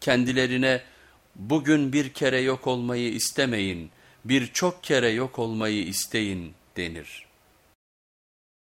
kendilerine bugün bir kere yok olmayı istemeyin, birçok kere yok olmayı isteyin denir.''